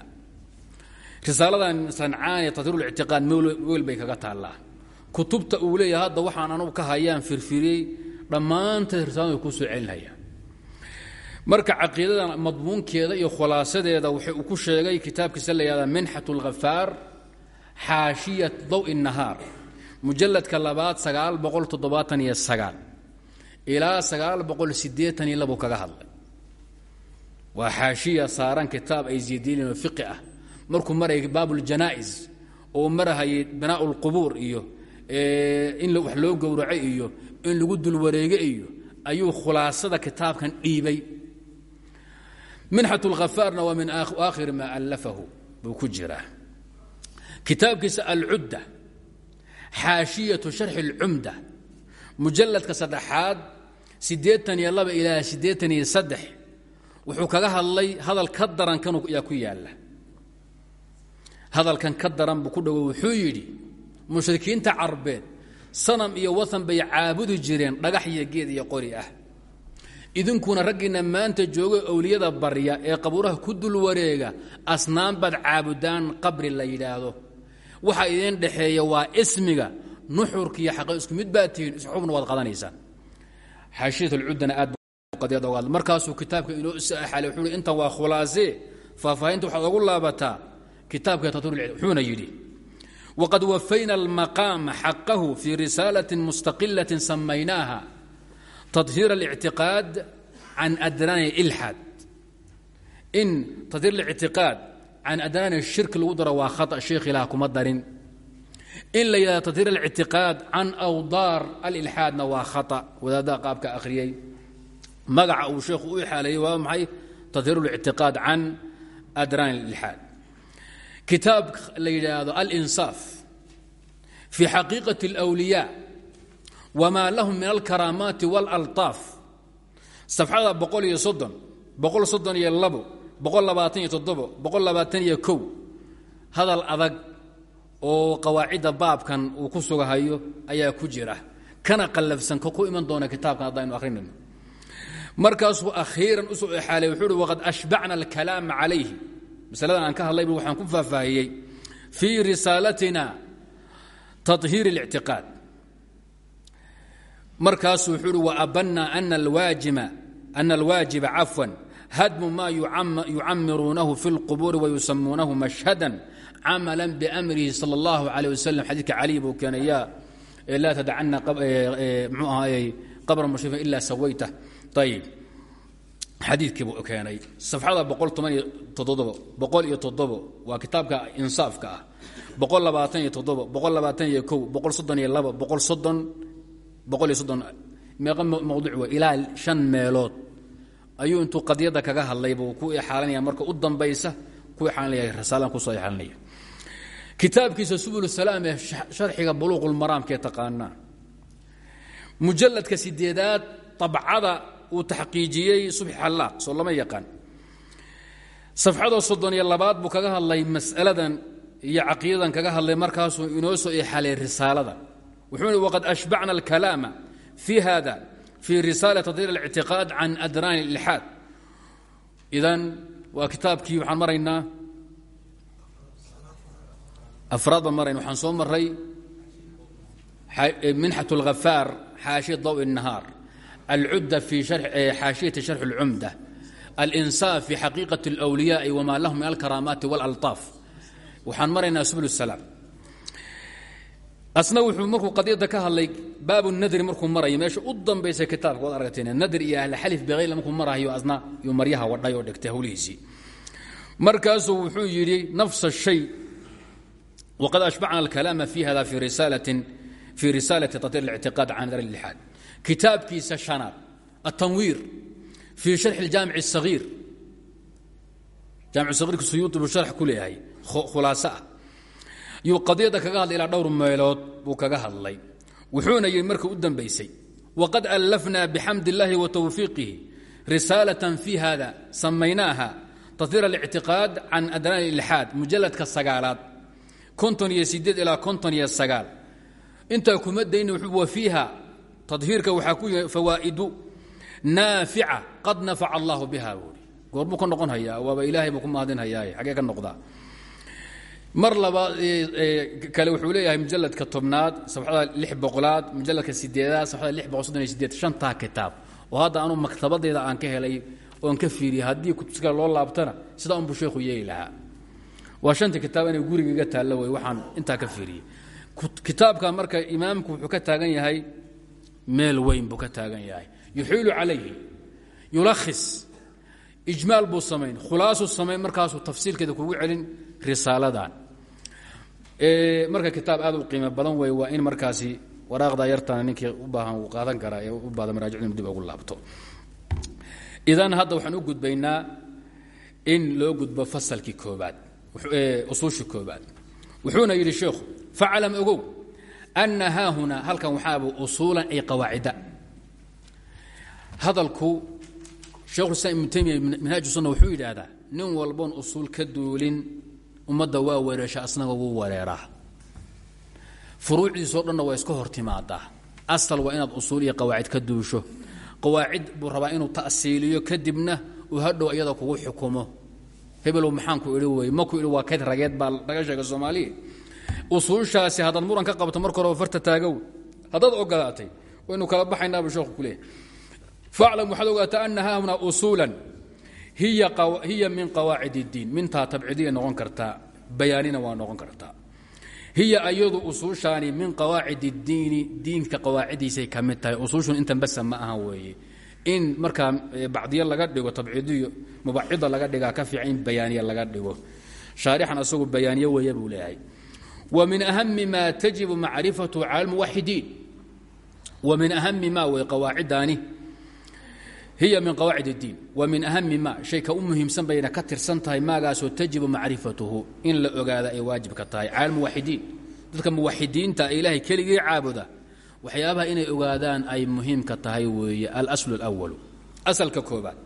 risaaladan sancaani tatiru lictiqaad meel bay kaga taallaa kutubta uu leeyahay hadda waxaan anugu ka hayaan firfiriyey dhammaanteed risaalada ku soo celinaya marka caqiidada madmuunkeeda iyo khulaasadeeda wuxuu uu ku sheegay kitaabkiisa la yihahda minxat اlghafaar xaashiyat daw الnahaar mujaladka labaad sagaal boqol toddobaatan iyo sagaal. Ilaa sagaal boqol sideetan iyo labuu kaga hadlay. Waa xaashiya saaran kitaab ay ziyadiineen oo fiqi ah. Markuu marayay baabuljanaa'is oo marahayay binaa iyo in wax loo gowracay iyo in lagu dulwareege iyo ayuu khulaasada kitaabkan dhiibay. Minxat اlkhafaarna waa min aakhiri maa allafahu buu ku jiraa kitaabkiisa alcudda xaashiyatu sharxi اlcumda mujaladka saddexaad siddeetan iyo laba ilaa siddeetan iyo saddex wuxuu kaga hadlay hadal ka darankan yaa ku yaalla. Hadalkan ka daran buu ku dhowo wuxuu yidhi mushrikiinta carbeed sanam iyo watan bay caabudi jireen dhagax iyo geed iyo qori ah. Idinkuna raggiinna maanta jooga owliyada barya ee qabuuraha ku dul wareega asnaan baad caabudaan qabri la yidhaahdo waxa idin dhexeeya waa ismiga nuxurkiiyo xaqo isku mid baad tihiin isxubna waad qadanaysaan xaashiyatlcuddana aad markaasuu kitaabka inoo saaxalay wuxuu hi intan waa khulaasee faahfaahinta waxaad ogu laabataa. Kitaabka tatuuril wuxuuna yidhi waqad wafayna almaqaama xaqahu fii risaalatin mustaqilatin samaynaaha tadhiir alictiqaad can adraani ilxaad in tadhiir lictiqaad عan أdrاn الشhirك lagu daro waa khaطأ sheekh ilaah kuma darin in la yidhahdo تطهير الاعtiقاad can أwdاar الإلحاadna waa khaطأ wadaadaha qaabka akhriyey magaca uu sheekhu u xaaleeyey waa maxay تطهير الاعtiقاad can أdrاn الإلحاad kitaab la yidhaahdo الإنصاaf في xaقيiqaة الأwliyاء wma lahum min alkaraamaati wاlalطaaf safxada boqol iyo soddon boqol soddon iyo labo boqol labaatan iyo toddobo boqol labaatan iyo kow hadal adag oo qawaacidda baabkan uu ku sugahayo ayaa ku jira. Kana qallafsan ka ku iman doona kitaabkan haddaynu akhrinayno markaasuu akhiiran u soo exaalay wuxuu uhi waqad ashbacna alkalaama calayhi. Masaladan aan ka hadlayba waxaan ku faahfaahiyey. Fii risaalatina tahiir اlictiqaad markaasuu wuxuu uhi waabana ana alwaajiba cafwan hadmu ma yucamiruunahu fi اlqubuuri wayusamuunahu mashhadan camala bamrihi salى اllahu عalيه waslm xadiidka cali buu keenaya laa tadacana mxuu ahaayey qabra mushrifa ila sawaytah ayib xadiidkii buu keenay safxada boqol toban iyo toddobo boqol iyo toddobo waa kitaabka insaafka ah boqol labaatan iyo toddobo boqol labaatan iyo kow boqol soddon iyo labo boqol soddon boqol iyo soddon meeqa mawduuc wey ilaa shan meelood ayuu intuu qadiyadda kaga hadlay buu ku ixaalinaya marka u dambaysa ku kitaabkiisa subul salaam ee sharxiga buluuqulmaraamkee taqaanaa? Mujalladka sideedaad abcada uu taxqiijiyey subxi xallaaq soo lama yaqaan. Safxada soddon iyo labaad buu kaga hadlay mas'aladan iyo caqiidadan kaga hadlay markaasuu inoo soo ixaalay risaalada. Wuxuu i waqad ashbacna alkalaama fii hada fii risaala tadhiir اlictiqaad can adraani ilxaad idan waa kitaabkii waxaan maraynaa afraad baan marayna waxaan soo maray minxat اlghafaar xaashiya daw الnahaar alcudda fi xaashiyati sharx اlcumda alinsaaf fi xaqiiqaة اlأwliyaaءi wma lahum min alkaraamaati wاlalطaaf waxaan maraynaa subul الsalaam asna wuxuu markuu qadiyadda ka hadlay baabu nadri markuu marayo meesha u dambaysa kitaabka waad aragteen nadr iyo ahlxalif bikayl markuu marahayo asna yuu maryaha wadhay oo dhigtay hawlihiisii markaasuu wuxuu yidhi nafs الshay wqad ashbacna alkalaama fi hada fi risaalati tatir اlictiqaad can dar اlixaad kitaabkiisa shanaad atanwiir fii sharxi اjaamic الsagiir jaamic sagiirka suyuuti buu sharx ku leeyahay khulaaso ah yuu qadiyadda kaga hadlay ilaa dhowr meelood buu kaga hadlay. Wuxuuna yidhi marka u dambaysay waqad allafna bixamd اllahi wa towfiiqihi risaalatan fi hada samaynaaha tatir اlictiqaad can adraan ilxaad mujaladka sagaalaad konton iyo sideed ilaa konton iyo sagaal. Intaa kuma dayna wa fiiha tadhiirka waxaa ku yii fawaa'idu qad nafaca allahu biha buui goorbuu ka noqon hayaa waaba ilaahay buu ku mahadin hayaaye xaggee ka noqdaa mar labaad kale wuxuu leeyahay mujaladka tobnaad safxada lix boqolaad mujaladka sideedaad safxada lix boqol soddon iyo sideed shantaa kitaab. Oo hadda anuu maktabadeyda aan ka helay oon ka fiiriyay haddii kutubka loo laabtana sidaa unbuu sheekhu yeeli lahaa. Waa shanta kitaab inay gurigiga taallo wey waxaan intaa ka fiiriyey kitaabka marka imaamku wuxuu ka taagan yahay meel weyn buu ka taagan yahay. Yuxiilu calayhi yulakhis ijmaal buu samayn khulaasuu samayn markaasuu tafsiilkeeda kugu celin risaaladan. Marka kitaab aad u qiimo badan wey waa in markaasi waraaqda yartana ninkii u baahan uu qaadan karaa ee u baada maraajicdu inu dib ugu laabto. Idan hadda waxaan u gudbaynaa in loo gudbo fasalkii koobaad usuushi koobaad wuxuuna yidhi sheekhu faclam ogow ana haahunaa halkan waxaaba usuulan ay qawaacida. Hadalku shekhulislaam ibnu taymiya minhaaju sunna wuxuu yidhaahdaa nin walboon usuul ka duulin ummadda waa wereesha asnaga wuu wareeraa. Furuucdiisoo dhanna waa iska hor timaadaa asal waa inaad usuul iyo qawaacid ka duusho. Qawaacid buu rabaa inuu ta'siiliyo kadibna uu hadhow iyada kugu xukumo. Hebelow maxaanku idhi wey maku idhi waa kayd rageed baa laga sheega soomaaliya usuushaasi haddaad muran ka qabto marka horeba farta taagow haddaad ogolaatay waynu kala baxaynaabuu sheekhu ku leeyahy faclam waxaad ogaataa ana hiya min qawaacid اddiin mintaa tabcidiya noqon kartaa bayaanina waa noqon kartaa hiya ayadu usuushaani min qawaacid اddiini diinka qawaacidiisay ka mid tahay. Usuushun intan basa ma aha weeye. In markaa bacdiyo laga dhigo tabciidiyo mubacida laga dhigaa ka fiican bayaaniya laga dhigo. Shaarixan asagu bayaaniyo weeye leeyahay. Wa min ahami ma tajibu macrifatu cala lmuwaxidiin wa min ahami ma wey qawaaciddaani hiya min qawaacid اddiin wa min ahami ma shayka u muhiimsan bayna ka tirsan tahay maagaasoo tajibu macrifatuhu in la ogaada ay waajibka tahay cala lmuwaxidiin dadka muwaxidiinta ilaahay keligii caabuda waxyaabaha inay ogaadaan ay muhiimka tahay weeye alaslu اlأwalu asalka koobaad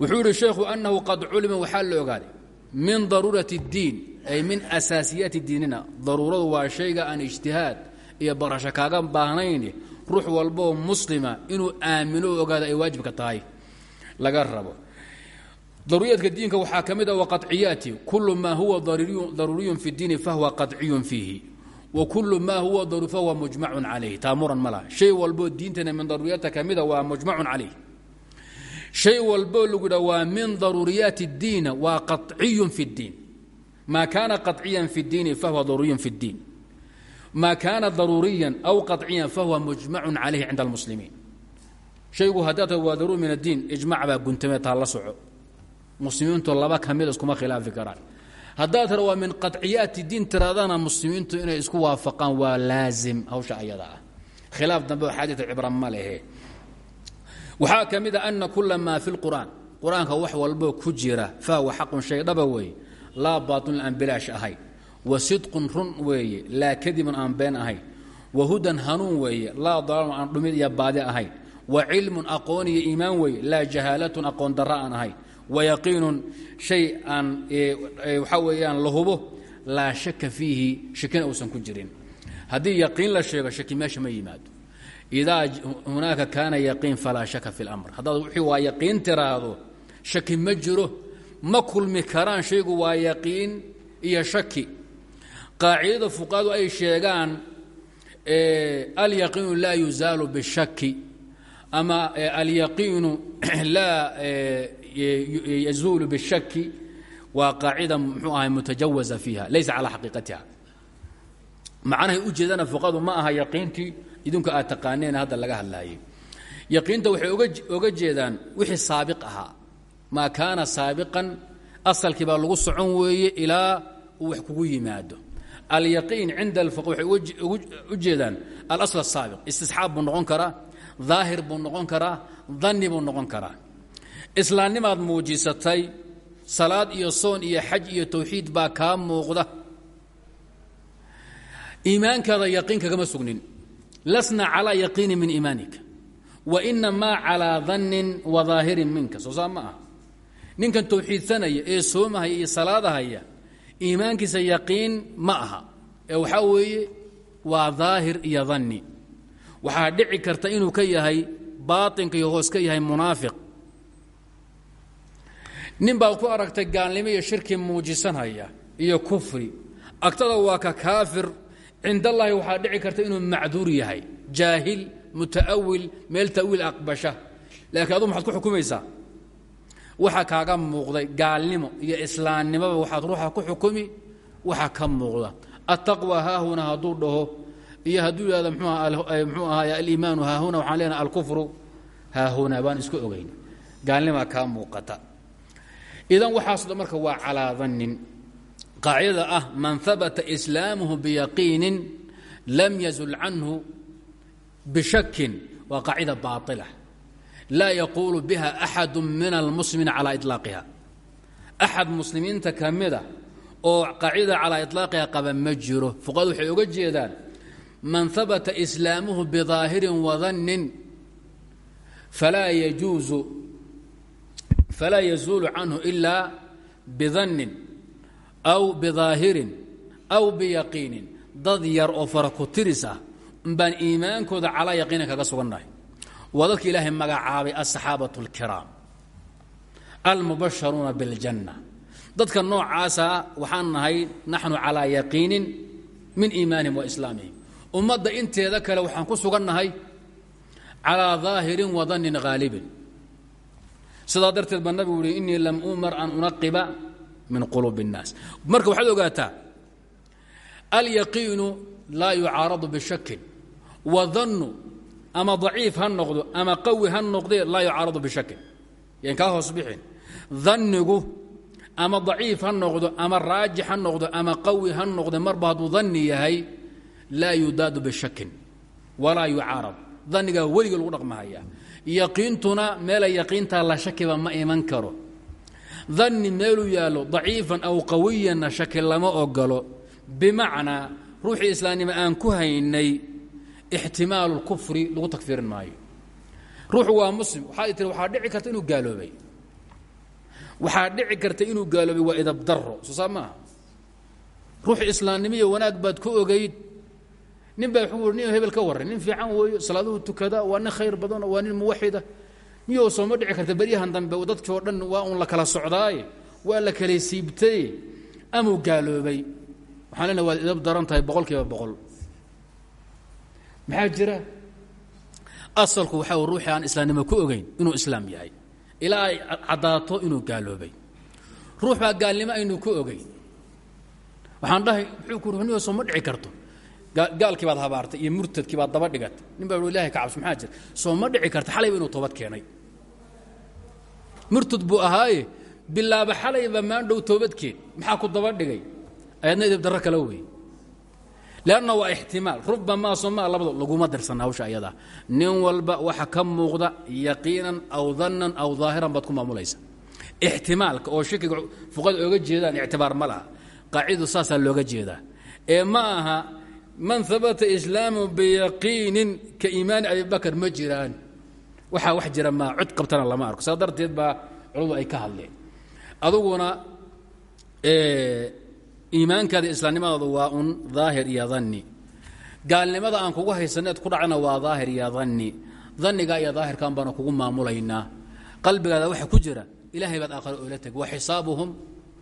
wuxuu yidhi sheekhu annahu qad culima waxaa la ogaaday min daruurati اddiin ay min asaasiyaati diinina daruuradu waa shayga aan ijtihaad iyo barasho kaaga baahnayn ruux walboo muslima inuu aamino o ogaado ay waajibka tahay laga rabo daruuriyaadka diinka waxaa ka mid a waqaciyaati kulu maa huwa daruuriyun fi diini fahuwa qaciyun fiihi wa kulu maa huwa fahuwa mujmacun calayh taa muran ma laha shay walboo diintana min daruuriyaadka ka mida waa mujmacun calayh shay walboo lagu dha waa min daruuriyaati اdiina waa qaciyun fi اddiin maa kaana qaciyan fi اddiini fahuwa daruuriyun fi اddiin maa kaana daruuriyan aw qaciyan fahuwa mujmacun calayhi cinda almuslimiin. Shaygu haddaad waa daruuri min addiin ijmac baa guntamee taa la soco. Muslimiintu laba ka mid iskuma khilaafi karaan. Haddaad tira waa min qaciyaati diin tiraadana muslimiintu inay isku waafaqaan waa laazim hawsha ayada ah. Khilaaf dambe oo xaadiita cibra ma lehe. Waxaa ka mid a ana kula maa fi lqur'aan. Qur'aanka wax walboo ku jira fahuwa xaqun shay dhaba weeye laa baatilun aan bilaash ahayn wa sidqun run weeye laa kadibun aan been ahayn wa hudan hanuun weeye laa dalaalun aan dhumid iyo baadi ahayn wa cilmun aqoon iyo iimaan weeye laa jahaalatun aqoon darra aan ahayn wayaqiinun shay aan waxaa weeyaan la hubo laa shaka fiihi shakina uusan ku jirin. Haddii yaqiin la sheego shaki meesha ma yimaado. Idaa hunaaka kaana yaqiin falaa shaka fi اlamr haddaad wixii waa yaqiin tiraahdo shaki ma jiro ma kulmi karaan shaygu waa yaqiin iyo shaki qaacidada fuqahadu ay sheegaan alyaqiinu laa yuzaalu bishaki ama alyaqiinu (clears throat) laa yazuulu bishaki waa qaacida mxuu ahay mutajawaza fiiha laysa calaa xaqiiqatiha. Macnahay u jeedana fuqahadu ma aha yaqiintii idinku aad taqaaneen hadda laga hadlaayay yaqiinta waxay oga jeedaan wixii saabiq ahaa. Maa kaana saabiqan asalkii baa lagu socon weeye ilaa uu wax kugu yimaado alyaqiin cinda alfuqa waxay u jeedaan alasl asaabiq istisxaab buu noqon karaa daahir buu noqon karaa danni buu noqon karaa. Islaamnimaad muujisatay salaad iyo soon iyo xaj iyo tawxiid baa kaa muuqda. Iimaankaada yaqiin kagama sugnin. Lasna calaa yaqiini min iimaanika wa inamaa calaa dannin wa daahirin minka. Soo saa ma aha. Ninkan tawxiidsanaya ee soomahaya iyo salaadahaya iimaankiisa yaqiin ma aha. Ee waxaa weeye waa daahir iyo danni. Waxaa dhici karta inuu ka yahay baatinka iyo hoos ka yahay munaafiq. Nin baad ku aragtay gaalnimo iyo shirki muujisanhaya iyo kufri. Agtada waa ka kaafir. Cindallaahi waxaa dhici karta inuu macduur yahay. Jaahil muta'awil meel ta'wiil aqbasha. Laakiin aduu maxaad ku xukumaysaa waxa kaaga muuqday gaalnimo iyo islaamnimoba waxaad ruuxa ku xukumi waxa ka muuqda. Attaqwa haahuna hadduu dhaho iyo hadduu yihahdo mxuu ahaay aliimaanu haahuna waxaan leenahay alkufru haahuna baan isku ogeyn. Gaalnimaa kaa muuqata. Idan waxaaso dhan marka waa calaa dannin ah man habata islaamuhu biyaqiinin lam yazul canhu bishakin. Waa qaacida baaila laa yaquulu biha axadu min almuslimiina calaa ilaaqiha axad muslimiinta ka mida oo qaacida calaa ilaaqiha qaba ma jiro. Fuqahadu waxay oga jeedaan man habata islaamuhu bidaahirin wadannin falaa yajuusu falaa yazuulu canhu ilaa bidannin aw bidaahirin aw biyaqiinin. Dad yar oo fara ku tiris ah umbaan iimaankooda calaa yaqiinin kaga sugannahay waa dadka ilaahay magacaabay asaxaabatu alkiraam almubasharuuna biljanna. Dadka noocaasa waxaan nahay naxnu calaa yaqiinin min iimaanihim wa islaamihim. Ummadda inteeda kale waxaan ku sugannahay calaa daahirin wadannin haalibin sidaa darteed baa nabigu uhi innii lam umar an unaqiba min quluubi الnaas marka waxaad ogaataa alyaqiinu laa yucaaradu bishakin wadannu ama daciif ha noqdo ama qawi ha noqdee laa yucaaradu bishakin yan kaa hoos bixin. Dannigu ama daciif ha noqdo ama raajix ha noqdo ama qawi ha noqde marba hadduu danni yahay laa yudaadu bishakin walaa yucaarad dannigaa weliga lagu dhaqmahaya yaqiintuna meela yaqiintaa la shakiba ma iman karo. Danni meeluu yaallo daciifan aw qawiyanna shaki lama ogolo bimacnaa ruuxii islaamnimo aan ku haynay ixtimaalu lkufri lagu takfiirin maayo ruuxu waa muslim waxaad tiri waxaa dhici karta inuu gaaloobay waxaa dhici karta inuu gaaloobay waa idabdaro soo saa maaha ruux islaamnimiyo wanaag baad ku ogayd nin baa wuxuu nin hebel ka warray nin fiican weeyo salaaduhu tukada waa nin khayr badan waa nin muwaxida niyoo sooma dhici karta beryahan dambe dadkii oo dhan waa un la kala socdaaye waa la kala siibtay amuu gaaloobay waxaan leenahay waad idab daran tahay boqol kiiba boqol maxaa jira? Asalku waxaa ruuxii aan islaamnimo ku ogeyn inuu islaam yahay. Ilaa ay caddaato inuu gaaloobay. Ruux baa gaalnimo aynu ku ogeyn. Waxaan dhahay muxuu ku niyo sooma dhici karto? Gaalkii baad habaartay iyo murtadkii baad daba dhigatay. Nin baa ilahay ka cabs maxaa jira? Sooma dhici karta xalayba inuu toobad keenay. Murtad buu ahaaye bilaaba xalayba maandhow toobadkeed maxaa ku daba dhigay? Ayadna idib darro kala wey lanna waa ixtimaal rubamaa somaa labado laguma dirsanna hawsha ayadaa nin walba waxa ka muuqda yaqiinan aw dannan aw daahiran baad ku maamulaysa ixtimaalka oo shakiga fuqada ooga jeedaan ictibaar ma laha qaacidadu looga jeedaa ee ma aha man habata islaamu biyaqiinin ka iimaani abi bakar ma jiraan waxaa wax jira maa cod qabtana lama arko saa darteed baa ay ka hadleen aduguna iimaankaada islaamnimadaadu waa un daahir iyo danni. Gaalnimada aan kugu haysaneed ku dhacna waa daahir iyo danni. Dannigaa iyo daahirkan baana kugu maamulaynaa. Qalbigaada waxa ku jira ilahay baad aakhare oola teg wa xisaabuhum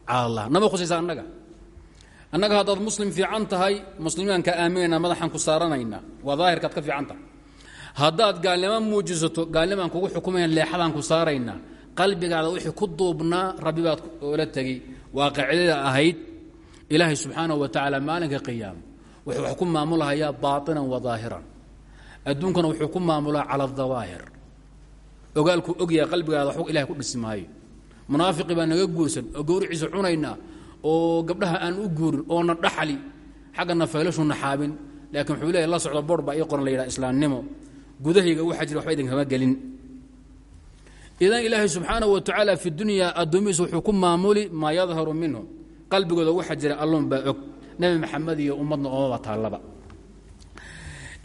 cala allah nama khusaysa annaga? Annaga haddaad muslim fiican tahay muslimiinka aaminayna madaxaan ku saaranaynaa. Waa daahirkaad ka fiican tahay. Haddaad muujisato gaalnimaan kugu xukumayn leexadaan ku saaraynaa qalbigaada wixii ku duubnaa rabbi baad oola tegey waa qaacidada ahayd ilaahay subxaanaه wa tacaala maalinka qiyaamo wuxuu wax ku maamulhayaa baainan wa daahiran adduunkana wuxuu ku maamulaa cala dawaahir ogaalkuu ogyaha qalbigaada waxba ilahay ku dhisi maayo. Munaafiqi naga guursan oo gawriciisa cunaynaa oo gabdhaha aan u guurin oona dhaxli xaggana faylashu naxaabin laakiin wuxuu leeyahy la socda boor baa qoran la islaamnimo. Gudahayga waxaa jira waxba idinkama gelin. Idan ilaahay subxaanaه wa tacaala fi dunya addoommihiisa wuxuu maamuli maa yadharu minhu qalbigooda waxaa jira alloon baa og. Nebi maxamed iyo ummadna oomaba taallaba.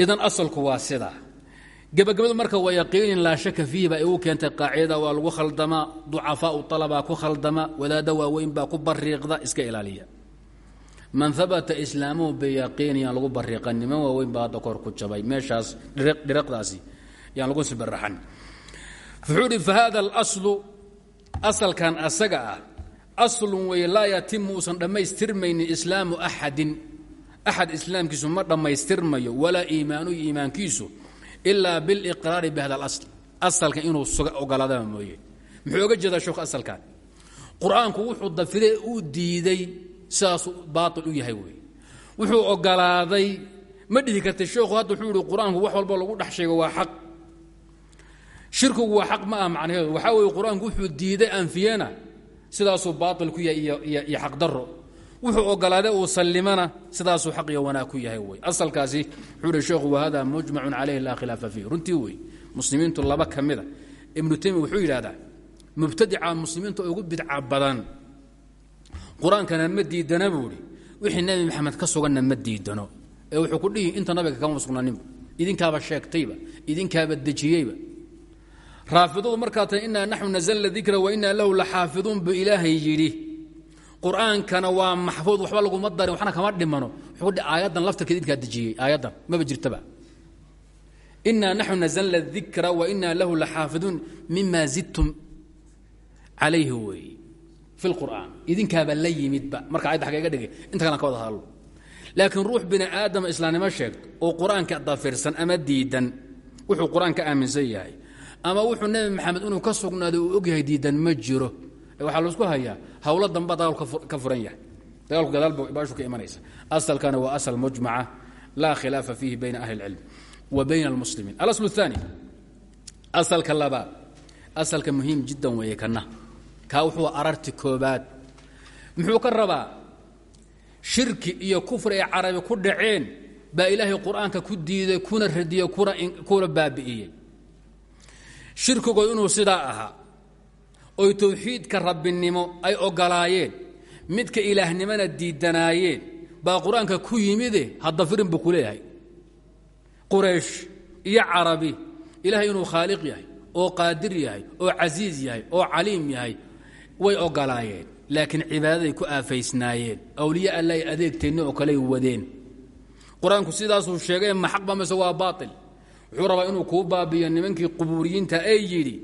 Idan asalku waa sidaa gebagabadu marka waa yaqiinin laa shaka fiihi baa igu keentay qaacidada waa lagu khaldamaa ducafaau alabaa ku khaldama wadaadda waaweyn baa ku bariiqda iska ilaaliya. Man habata islaamuhu biyaqiin yaan lagu bariiqan. Niman waaweyn baa hadda kahor ku jabay. Meeshaas dhiriqdaasi yaan lagu sibiraxan wuxuu uhi fa hada alaslu asalkan asaga ah aslun wey laa yatimu uusan dhammaystirmaynin islaamu axadin axad islaamkiisu ma dhammaystirmayo walaa iimaanuhu iimaankiisu ilaa biliqraari bihada alasl asalkan inuu suga ogolaadaba mooye muxuu oga jeedaa sheekhu asalkan qur'aanku wuxuu dafiray uu diiday sidaasuu baail u yahay wey wuxuu ogolaaday ma dhihi kartay sheekhu hadda wuxuu ihi qur'aanku wax walba lagu dhex waa xaq shirkigu waa xaq ma ah macnaheedu waxaa weeye qur'aanku wuxuu diiday anfiyana sidaasuu baail ku yahay iyo xaqdaro wuxuu ogolaaday uu sallimana sidaasuu xaq iyo wanaag ku yahay wey asalkaasi wuxuu hi sheekhu wahada mujmacun calayhi laa khilaafa fiih. Runtii wey muslimiintu laba ka mida ibnu taymiya wuxuu yidhahdaa mubtadica muslimiinta ugu bidca badan qur'aankana ma diidana buu ihi wixii nebi maxamed ka suganna ma diidano ee wuxuu ku dhihi inta nabiga kama sugnaaninba idinkaaba sheegtayba. Idinkaaba dejiyeyba raafidadu markaa tahay inaa naxnu nazalna dikra wa inaa lahu laxaafiduun buu ilaahay yidhi. Qur'aankana waa maxfuud waxba laguma darin waxna kama dhimano. Wuxuu aayaddan laftarkeed idinkaa dejiyey aayaddan maba jirtaba. Inaa naxnu nazalna dikra wa inaa lahu laxaafiduun mima zidtum calayhi weeye fi lqur'aan idinkaaba la yimidba. Marka ayadda xagga iga dhigay inta kalan ka wada hadlo laakiin ruux bini aadama islaamnimo sheegto oo qur'aanka ama diidan wuxuu qur'aan aaminsan yahay ama wuxuu nebi maxamed inuu ka sugnaaday uu ogyahay diidan ma jiro waxaa laisku hayaa hawlo damba dagaalku ka furan yahay dagaalku gadaal baashu ka imanaysa asalkana waa asal mujmaca laa khilaafa fiihi bayna ahli اlcilm wa bayna almuslimiin alasl الثaani asalka labaad asalka muhiim jiddan weeye kana kaa wuxuu ararti koobaad muxuu ka rabaa shirki iyo kufri ay carabi ku dhaceen baa ilaahay qur-aanka ku diiday kuna radiyey kuna baabi'iyey shirkigood inuu sidaa ahaa. Oy towxiidka rabbinimo ay ogolaayeen midka ilaahnimona diidanaayeen baa qur'aanka ku yimide hadda firin buu ku leeyahay. Quraysh iyo carabi ilaahay inuu khaaliq yahay oo qaadir yahay oo casiiz yahay oo caliim yahay way ogolaayeen. Laakiin cibaadaday ku aafaysnaayeen. Awliya alla ay adeegteenni oo kaley wadeen. Qur'aanku sidaasuu sheegay ma mise waa baail wuxuu rabaa inuu kuu baabiyo nimankii qubuuriyiinta ay yidhi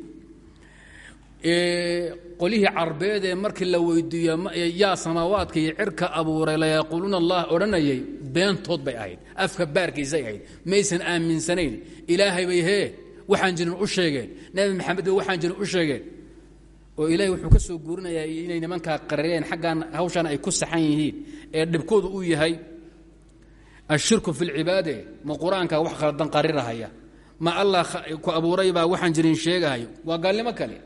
qolihii carbeed ee markii la weydiiyo yaa samaawaadka iyo cirka abuuray layaquuluuna allah odhanayay beentood bay ahayd afka baarkiisay ahayd. Maysan aaminsanayn. Ilaahay bay hee waxaan jirin u sheegeen. Nebi maxamed waxaan jirin u sheegeen. Oo ilaahay wuxuu ka soo guurinayaa inay nimankaa qarareen xaggan hawshan ay ku saxan yihiin ee dhibkoodu uu yahay ashirku fi lcibaade ma qur'aanka wax khaldan qarirahaya ma allah ku abuuray baa waxaan jirin sheegahayo waa gaalnimo kale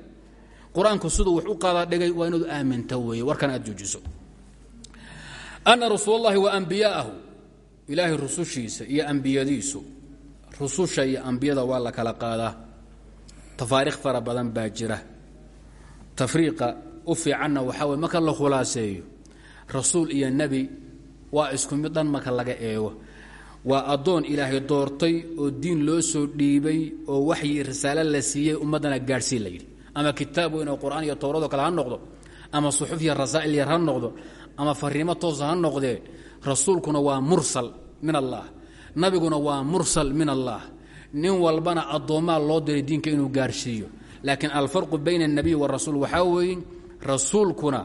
qur'aanku siduu wax u waa inaad aaminta weeye warkan aad joojiso ana rasuul اllahi wa ambiyaahu ilaahay rusushiisa iyo ambiyadiisu rususha iyo ambiyada waa la kala qaadaa tafaariikh fara badan baa jira tafriiqa u fiicanna waxaa weye marka la khulaaseeyo rasuul iyo nebi waa isku mid dhan marka laga eego. Waa addoon ilaahay doortay oo diin loo soo dhiibay oo waxyi risaale la siiyey ummaddana gaadhsii layidhi ama kitaab weyn oo qur'aan iyo towrado kale ha noqdo ama suxuf iyo rasaa'il yar ha noqdo ama fariimo toosa ha noqdee rasuulkuna waa mursal min allaah nabiguna waa mursal min allaah nin walbana addoommaa loo diray diinka inuu gaadhsiiyo. Laakiin alfarqu bayna alnabiy warasuul waxaa weeye rasuulkuna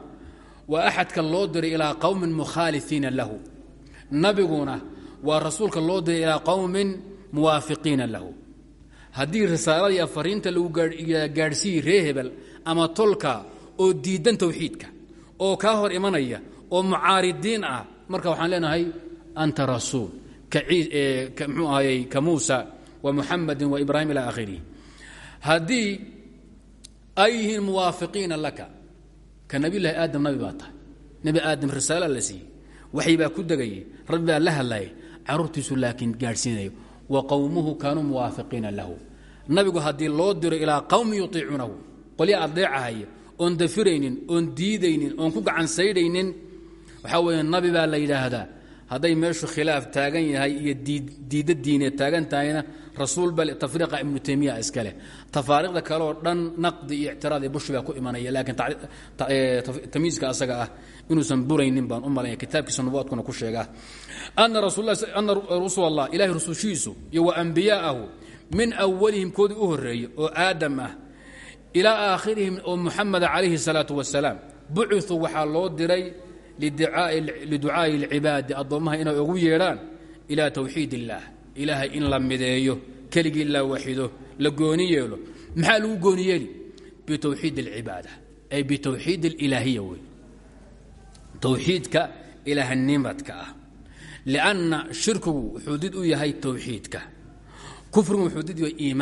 waa axadka loo diray ilaa qowmin mukhaalifiina lahu. Nabiguna waa rasuulka loo diray ilaa qowmin muwaafiqiina lahu. Haddii risaaladii afariinta lagu gaadhsiiyi ree hebel ama tolka oo diidan towxiidka oo kaa hor imanaya oo mucaaridiin ah marka waxaan leenahay anta rasuul mxuu ahayey ka muusa wa muxamadin wa ibraahim ilaa akhirihi haddii ay yihiin laka ka nabiylahi aadam nabi baa tahay. Nebi aadam risaala la siiyey. Waxay baa ku degayay rabbi baa la hadlayay caruurtiisu laakiin gaadhsiinayo wa qowmuhu kaanuu muwaafiqiina lahu. Nabigu haddii loo diro ilaa qowmi yutiicuunahu qolya adeecahaya oon dafiraynin oon diidaynin oon ku gacan saydhaynin waxaa weeye nabi baa la yidhaahdaa hadday meeshu khilaaf taagan yahay iyo diidda diineed taagan tahayna rasuul bal tafriiqa ibnu taymiya iskaleh tafaariiqda kaleoo dhan naqdi iyo ictiraad iyo bushi ku imanaya laakiin tamyiiska asaga ah inuusan buraynin baan u malaya kitaabkiisa nubuwadkuna ku sheegaa ana rasul allah ilahay rusushiisu iyo wa ambiyaa'ahu min awalihim koodii u horreeyey oo aadam ah ilaa aakhirihim oo muxameda calayhi salaatu wasalaam buciuu waxaa loo diray liducaa'i اlcibaadi addoommaha inay ugu yeedhaan ilaa towxiid اllaah ilaahay in la mideeyo keligii la waxido la gooni yeelo maxaa lagu gooni yeeli bitowxiid اlcibaada ay bitowxiid اlilaahiya wey towxiidka ilaahnimadka ah lianna shirkigu wuxuu did u yahay towxiidka kufrigu wuxuu did u yahay iimaan